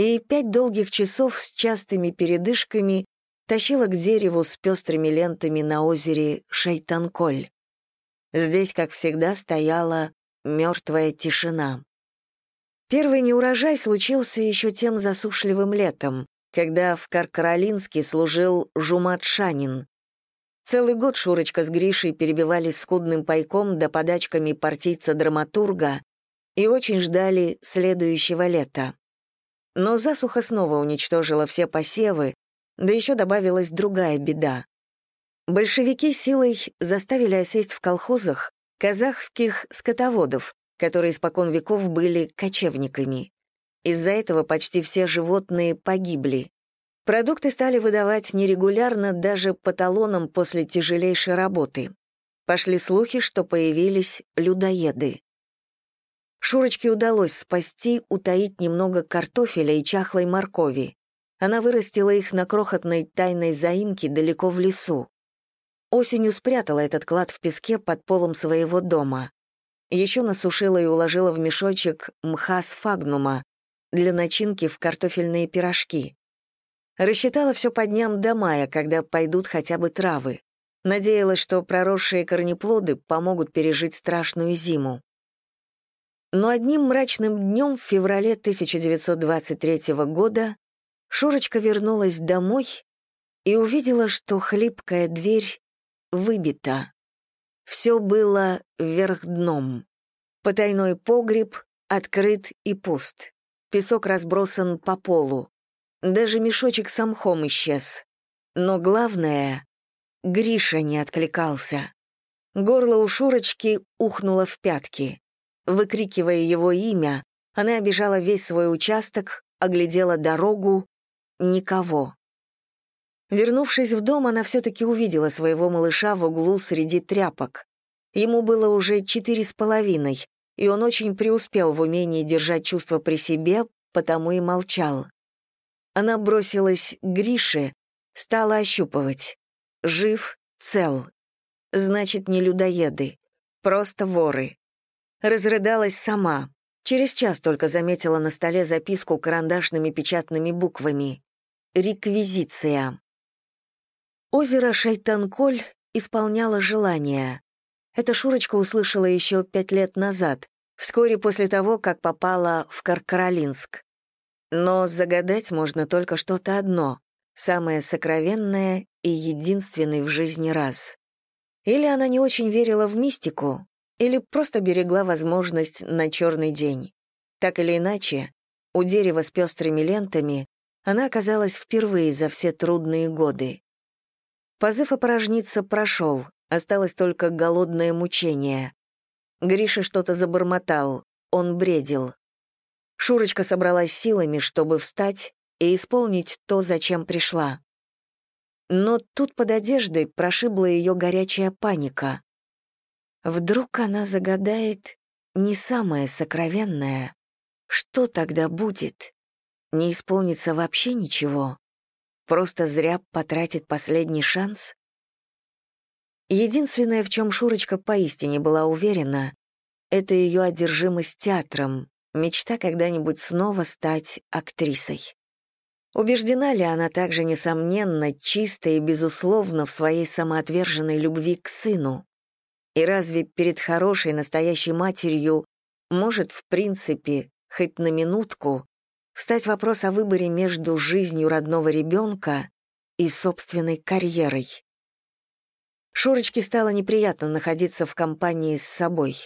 и пять долгих часов с частыми передышками тащила к дереву с пестрыми лентами на озере Шейтанколь. Здесь, как всегда, стояла мертвая тишина. Первый неурожай случился еще тем засушливым летом, когда в Каркаролинске служил Жумат Шанин, Целый год Шурочка с Гришей перебивались скудным пайком да подачками партийца-драматурга и очень ждали следующего лета. Но засуха снова уничтожила все посевы, да еще добавилась другая беда. Большевики силой заставили осесть в колхозах казахских скотоводов, которые испокон веков были кочевниками. Из-за этого почти все животные погибли. Продукты стали выдавать нерегулярно даже по талонам после тяжелейшей работы. Пошли слухи, что появились людоеды. Шурочке удалось спасти, утаить немного картофеля и чахлой моркови. Она вырастила их на крохотной тайной заимке далеко в лесу. Осенью спрятала этот клад в песке под полом своего дома. Еще насушила и уложила в мешочек мха сфагнума для начинки в картофельные пирожки. Рассчитала все по дням до мая, когда пойдут хотя бы травы. Надеялась, что проросшие корнеплоды помогут пережить страшную зиму. Но одним мрачным днем в феврале 1923 года Шурочка вернулась домой и увидела, что хлипкая дверь выбита. Все было вверх дном. Потайной погреб открыт и пуст. Песок разбросан по полу. Даже мешочек с мхом исчез. Но главное, Гриша не откликался. Горло у Шурочки ухнуло в пятки. Выкрикивая его имя, она обижала весь свой участок, оглядела дорогу. Никого. Вернувшись в дом, она все-таки увидела своего малыша в углу среди тряпок. Ему было уже четыре с половиной, и он очень преуспел в умении держать чувства при себе, потому и молчал. Она бросилась к Грише, стала ощупывать. Жив, цел. Значит, не людоеды, просто воры. Разрыдалась сама. Через час только заметила на столе записку карандашными печатными буквами. «Реквизиция». Озеро Шайтанколь исполняло желания. Эта Шурочка услышала еще пять лет назад, вскоре после того, как попала в Каркаролинск. Но загадать можно только что-то одно, самое сокровенное и единственный в жизни раз. Или она не очень верила в мистику, или просто берегла возможность на черный день. Так или иначе, у дерева с пестрыми лентами она оказалась впервые за все трудные годы. Позыв опорожниться прошел, осталось только голодное мучение. Гриша что-то забормотал, он бредил. Шурочка собралась силами, чтобы встать и исполнить то, зачем пришла. Но тут под одеждой прошибла ее горячая паника. Вдруг она загадает не самое сокровенное. Что тогда будет? Не исполнится вообще ничего? Просто зря потратит последний шанс? Единственное, в чем Шурочка поистине была уверена, это ее одержимость театром, мечта когда-нибудь снова стать актрисой. Убеждена ли она также, несомненно, чисто и безусловно в своей самоотверженной любви к сыну? И разве перед хорошей настоящей матерью может, в принципе, хоть на минутку, встать вопрос о выборе между жизнью родного ребенка и собственной карьерой? Шурочке стало неприятно находиться в компании с собой.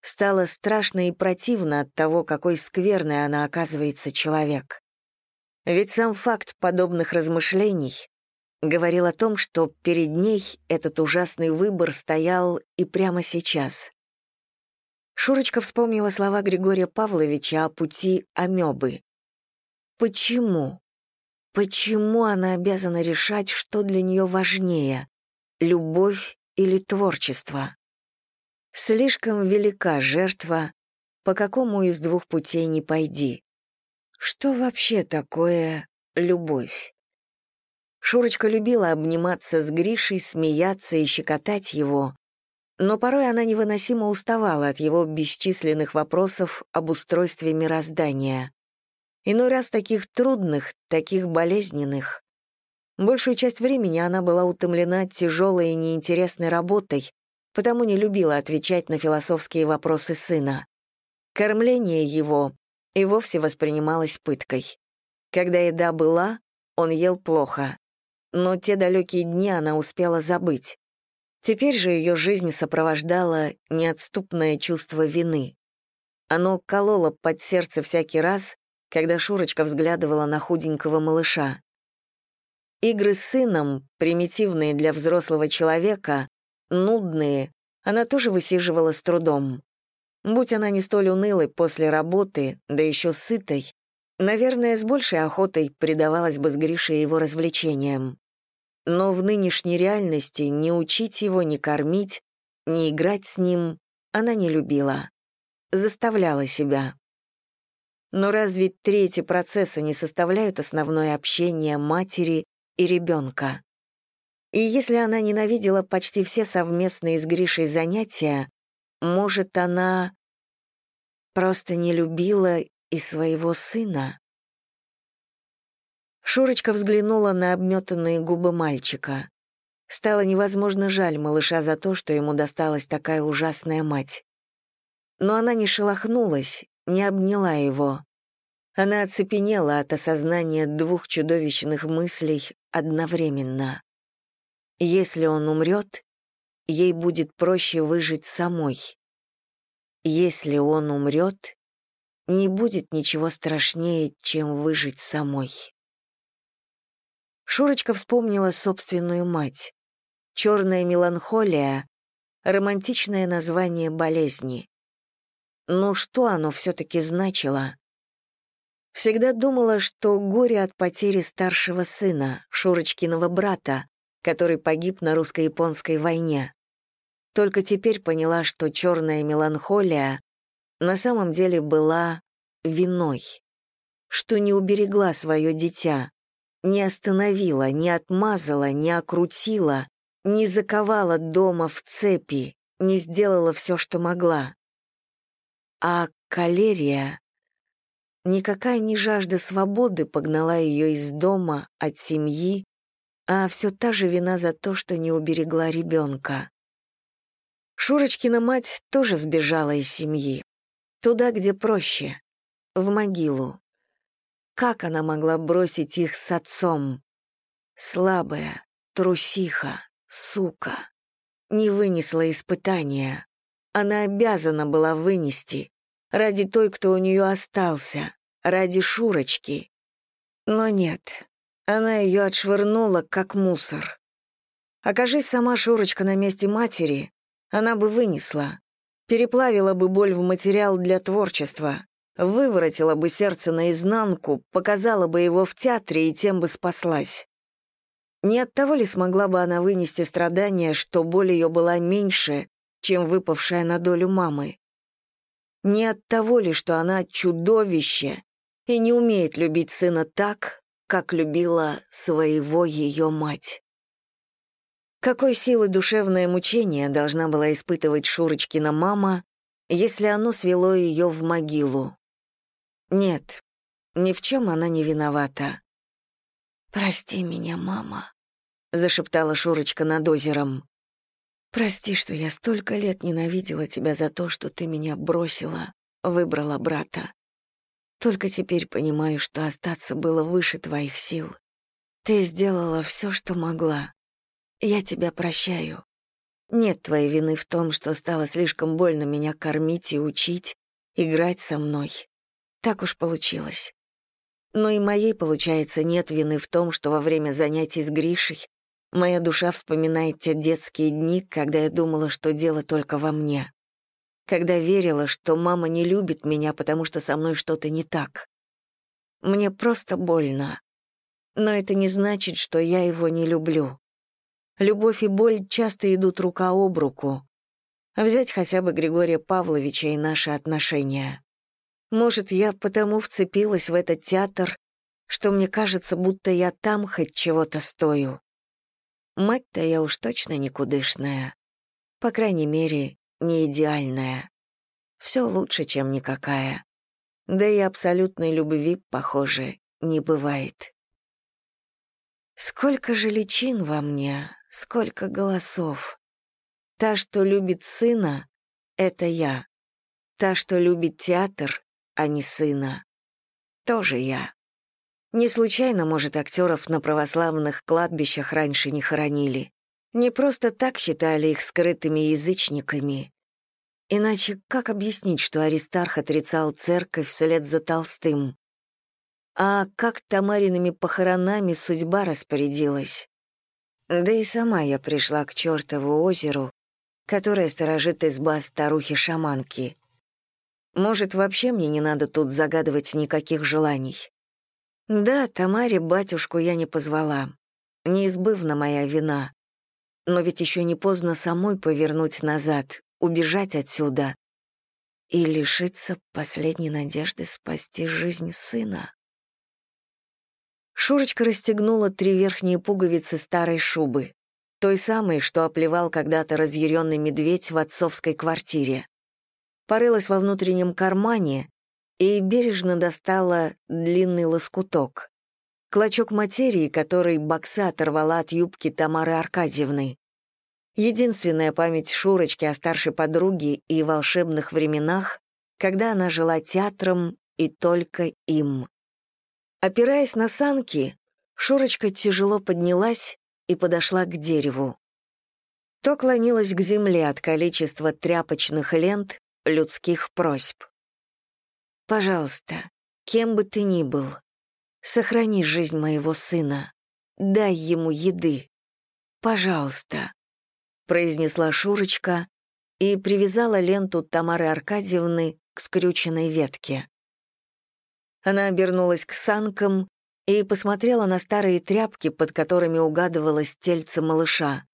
Стало страшно и противно от того, какой скверной она оказывается человек. Ведь сам факт подобных размышлений говорил о том, что перед ней этот ужасный выбор стоял и прямо сейчас. Шурочка вспомнила слова Григория Павловича о пути амебы. Почему? Почему она обязана решать, что для нее важнее — любовь или творчество? Слишком велика жертва, по какому из двух путей не пойди. Что вообще такое любовь? Шурочка любила обниматься с Гришей, смеяться и щекотать его, но порой она невыносимо уставала от его бесчисленных вопросов об устройстве мироздания. Иной раз таких трудных, таких болезненных. Большую часть времени она была утомлена тяжелой и неинтересной работой, потому не любила отвечать на философские вопросы сына. Кормление его и вовсе воспринималось пыткой. Когда еда была, он ел плохо. Но те далекие дни она успела забыть. Теперь же ее жизнь сопровождала неотступное чувство вины. Оно кололо под сердце всякий раз, когда Шурочка взглядывала на худенького малыша. Игры с сыном, примитивные для взрослого человека, нудные, она тоже высиживала с трудом. Будь она не столь унылой после работы, да еще сытой, наверное, с большей охотой предавалась бы с Гришей его развлечениям. Но в нынешней реальности ни учить его, ни кормить, ни играть с ним она не любила. Заставляла себя. Но разве третьи процессы не составляют основное общение матери и ребенка? И если она ненавидела почти все совместные с Гришей занятия, может, она просто не любила и своего сына? Шурочка взглянула на обметанные губы мальчика. Стало невозможно жаль малыша за то, что ему досталась такая ужасная мать. Но она не шелохнулась, не обняла его. Она оцепенела от осознания двух чудовищных мыслей одновременно. Если он умрет, ей будет проще выжить самой. Если он умрет, не будет ничего страшнее, чем выжить самой. Шурочка вспомнила собственную мать. Черная меланхолия — романтичное название болезни. Но что оно все-таки значило? Всегда думала, что горе от потери старшего сына, Шурочкиного брата, который погиб на русско-японской войне. Только теперь поняла, что черная меланхолия на самом деле была виной, что не уберегла свое дитя, не остановила, не отмазала, не окрутила, не заковала дома в цепи, не сделала все, что могла. А калерия... Никакая не жажда свободы погнала ее из дома, от семьи, а все та же вина за то, что не уберегла ребенка. Шурочкина мать тоже сбежала из семьи. Туда, где проще. В могилу. Как она могла бросить их с отцом? Слабая, трусиха, сука. Не вынесла испытания. Она обязана была вынести. Ради той, кто у нее остался. Ради Шурочки. Но нет. Она ее отшвырнула, как мусор. Окажись сама Шурочка на месте матери, она бы вынесла. Переплавила бы боль в материал для творчества, выворотила бы сердце наизнанку, показала бы его в театре и тем бы спаслась. Не от того ли смогла бы она вынести страдания, что боль ее была меньше, чем выпавшая на долю мамы? Не от того ли, что она чудовище и не умеет любить сына так, как любила своего ее мать? Какой силы душевное мучение должна была испытывать Шурочкина мама, если оно свело ее в могилу? Нет, ни в чем она не виновата. «Прости меня, мама», зашептала Шурочка над озером. Прости, что я столько лет ненавидела тебя за то, что ты меня бросила, выбрала брата. Только теперь понимаю, что остаться было выше твоих сил. Ты сделала все, что могла. Я тебя прощаю. Нет твоей вины в том, что стало слишком больно меня кормить и учить, играть со мной. Так уж получилось. Но и моей, получается, нет вины в том, что во время занятий с Гришей Моя душа вспоминает те детские дни, когда я думала, что дело только во мне. Когда верила, что мама не любит меня, потому что со мной что-то не так. Мне просто больно. Но это не значит, что я его не люблю. Любовь и боль часто идут рука об руку. Взять хотя бы Григория Павловича и наши отношения. Может, я потому вцепилась в этот театр, что мне кажется, будто я там хоть чего-то стою. Мать-то я уж точно никудышная. По крайней мере, не идеальная. Все лучше, чем никакая. Да и абсолютной любви, похоже, не бывает. Сколько же личин во мне, сколько голосов. Та, что любит сына, — это я. Та, что любит театр, а не сына, — тоже я. Не случайно, может, актеров на православных кладбищах раньше не хоронили. Не просто так считали их скрытыми язычниками. Иначе как объяснить, что Аристарх отрицал церковь вслед за Толстым? А как Тамариными похоронами судьба распорядилась? Да и сама я пришла к чертову озеру, которое сторожит изба старухи-шаманки. Может, вообще мне не надо тут загадывать никаких желаний. Да, Тамаре батюшку я не позвала. Неизбывна моя вина. Но ведь еще не поздно самой повернуть назад, убежать отсюда. и лишиться последней надежды спасти жизнь сына. Шурочка расстегнула три верхние пуговицы старой шубы, той самой, что оплевал когда-то разъяренный медведь в отцовской квартире. Порылась во внутреннем кармане и бережно достала длинный лоскуток. Клочок материи, который Бакса оторвала от юбки Тамары Аркадьевны. Единственная память Шурочки о старшей подруге и волшебных временах, когда она жила театром и только им. Опираясь на санки, Шурочка тяжело поднялась и подошла к дереву. То клонилась к земле от количества тряпочных лент, людских просьб. «Пожалуйста, кем бы ты ни был, сохрани жизнь моего сына, дай ему еды. Пожалуйста», — произнесла Шурочка и привязала ленту Тамары Аркадьевны к скрюченной ветке. Она обернулась к санкам и посмотрела на старые тряпки, под которыми угадывалось тельце малыша.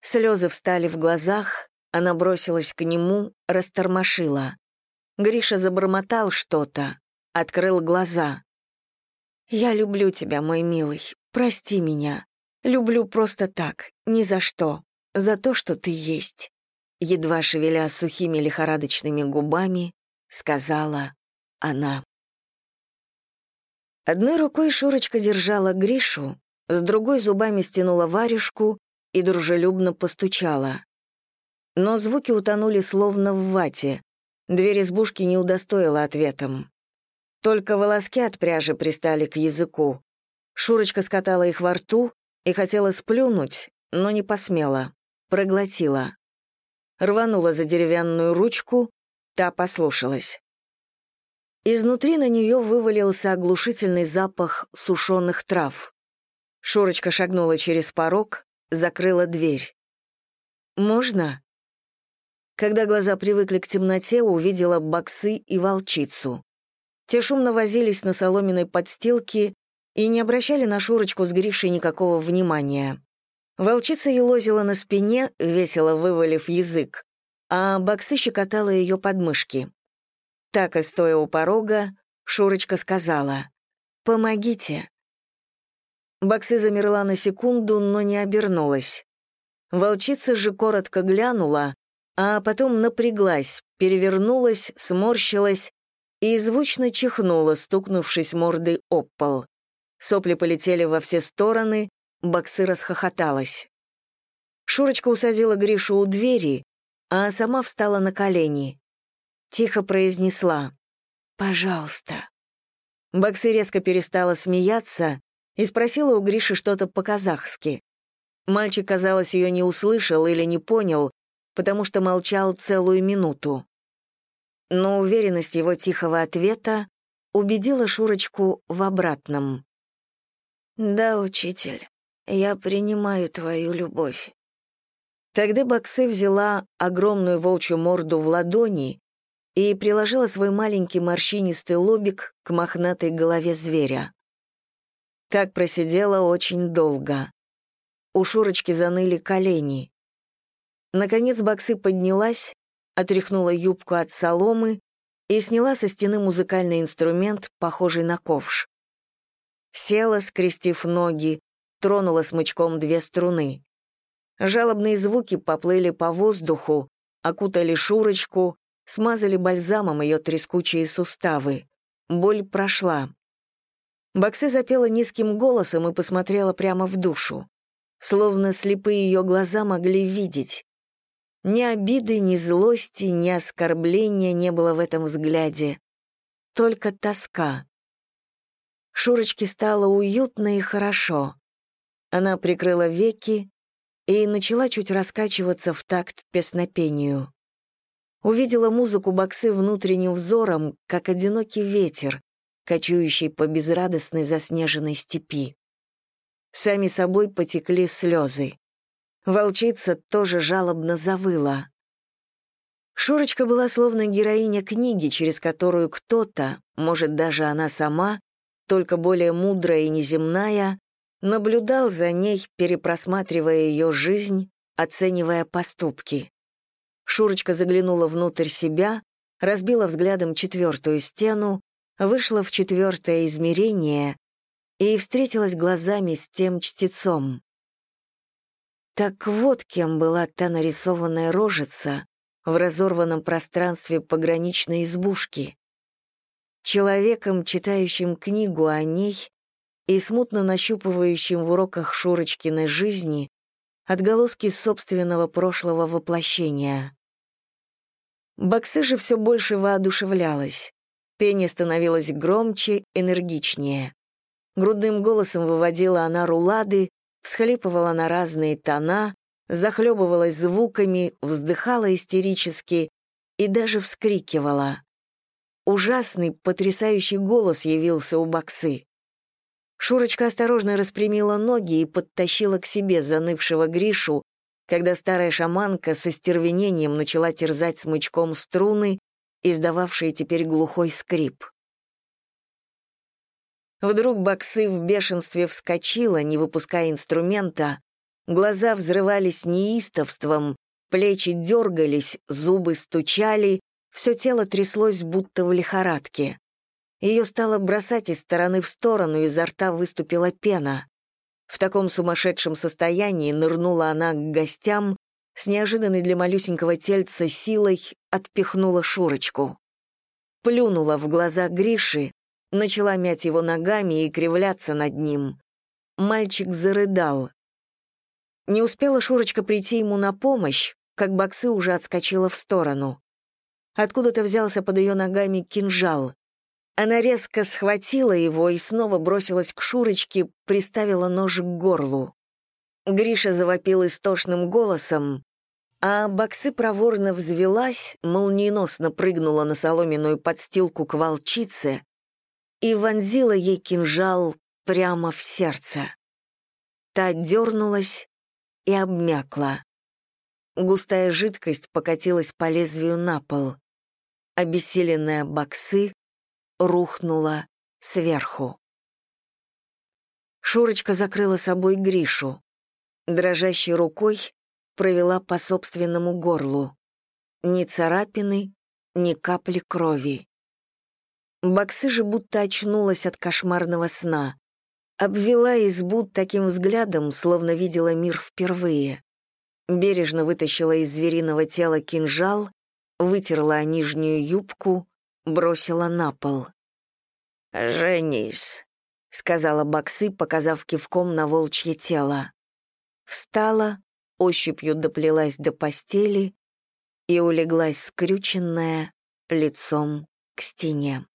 Слезы встали в глазах, она бросилась к нему, растормошила. Гриша забормотал что-то, открыл глаза. «Я люблю тебя, мой милый, прости меня. Люблю просто так, ни за что, за то, что ты есть». Едва шевеля сухими лихорадочными губами, сказала она. Одной рукой Шурочка держала Гришу, с другой зубами стянула варежку и дружелюбно постучала. Но звуки утонули словно в вате. Дверь избушки не удостоила ответом. Только волоски от пряжи пристали к языку. Шурочка скатала их во рту и хотела сплюнуть, но не посмела. Проглотила. Рванула за деревянную ручку, та послушалась. Изнутри на нее вывалился оглушительный запах сушеных трав. Шурочка шагнула через порог, закрыла дверь. «Можно?» Когда глаза привыкли к темноте, увидела боксы и волчицу. Те шумно возились на соломенной подстилке и не обращали на Шурочку с Гришей никакого внимания. Волчица елозила на спине, весело вывалив язык, а боксы щекотала ее подмышки. Так и стоя у порога, Шурочка сказала «Помогите». Баксы замерла на секунду, но не обернулась. Волчица же коротко глянула, а потом напряглась, перевернулась, сморщилась и звучно чихнула, стукнувшись мордой об пол. Сопли полетели во все стороны, Баксы расхохоталась. Шурочка усадила Гришу у двери, а сама встала на колени. Тихо произнесла «Пожалуйста». Баксы резко перестала смеяться и спросила у Гриши что-то по-казахски. Мальчик, казалось, ее не услышал или не понял, потому что молчал целую минуту. Но уверенность его тихого ответа убедила Шурочку в обратном. «Да, учитель, я принимаю твою любовь». Тогда Баксы взяла огромную волчью морду в ладони и приложила свой маленький морщинистый лобик к мохнатой голове зверя. Так просидела очень долго. У Шурочки заныли колени. Наконец Баксы поднялась, отряхнула юбку от соломы и сняла со стены музыкальный инструмент, похожий на ковш. Села, скрестив ноги, тронула смычком две струны. Жалобные звуки поплыли по воздуху, окутали Шурочку, смазали бальзамом ее трескучие суставы. Боль прошла. Баксы запела низким голосом и посмотрела прямо в душу. Словно слепые ее глаза могли видеть. Ни обиды, ни злости, ни оскорбления не было в этом взгляде. Только тоска. Шурочке стало уютно и хорошо. Она прикрыла веки и начала чуть раскачиваться в такт песнопению увидела музыку боксы внутренним взором, как одинокий ветер, кочующий по безрадостной заснеженной степи. Сами собой потекли слезы. Волчица тоже жалобно завыла. Шурочка была словно героиня книги, через которую кто-то, может, даже она сама, только более мудрая и неземная, наблюдал за ней, перепросматривая ее жизнь, оценивая поступки. Шурочка заглянула внутрь себя, разбила взглядом четвертую стену, вышла в четвертое измерение и встретилась глазами с тем чтецом. Так вот кем была та нарисованная рожица в разорванном пространстве пограничной избушки. Человеком, читающим книгу о ней и смутно нащупывающим в уроках Шурочкиной жизни отголоски собственного прошлого воплощения. Баксы же все больше воодушевлялась. Пение становилось громче, энергичнее. Грудным голосом выводила она рулады, всхлипывала на разные тона, захлебывалась звуками, вздыхала истерически и даже вскрикивала. Ужасный, потрясающий голос явился у Баксы. Шурочка осторожно распрямила ноги и подтащила к себе занывшего Гришу, когда старая шаманка со стервенением начала терзать смычком струны, издававшие теперь глухой скрип. Вдруг Баксы в бешенстве вскочила, не выпуская инструмента, глаза взрывались неистовством, плечи дергались, зубы стучали, все тело тряслось, будто в лихорадке. Ее стало бросать из стороны в сторону, изо рта выступила пена. В таком сумасшедшем состоянии нырнула она к гостям, с неожиданной для малюсенького тельца силой отпихнула Шурочку. Плюнула в глаза Гриши, начала мять его ногами и кривляться над ним. Мальчик зарыдал. Не успела Шурочка прийти ему на помощь, как Баксы уже отскочила в сторону. Откуда-то взялся под ее ногами кинжал. Она резко схватила его и снова бросилась к Шурочке, приставила нож к горлу. Гриша завопил истошным голосом, а Баксы проворно взвелась, молниеносно прыгнула на соломенную подстилку к волчице, и вонзила ей кинжал прямо в сердце. Та дернулась и обмякла. Густая жидкость покатилась по лезвию на пол. Обессиленная боксы рухнула сверху. Шурочка закрыла собой Гришу. Дрожащей рукой провела по собственному горлу. Ни царапины, ни капли крови. Баксы же будто очнулась от кошмарного сна. Обвела избу таким взглядом, словно видела мир впервые. Бережно вытащила из звериного тела кинжал, вытерла нижнюю юбку, бросила на пол. «Женись», — сказала Баксы, показав кивком на волчье тело. Встала, ощупью доплелась до постели и улеглась скрюченная лицом к стене.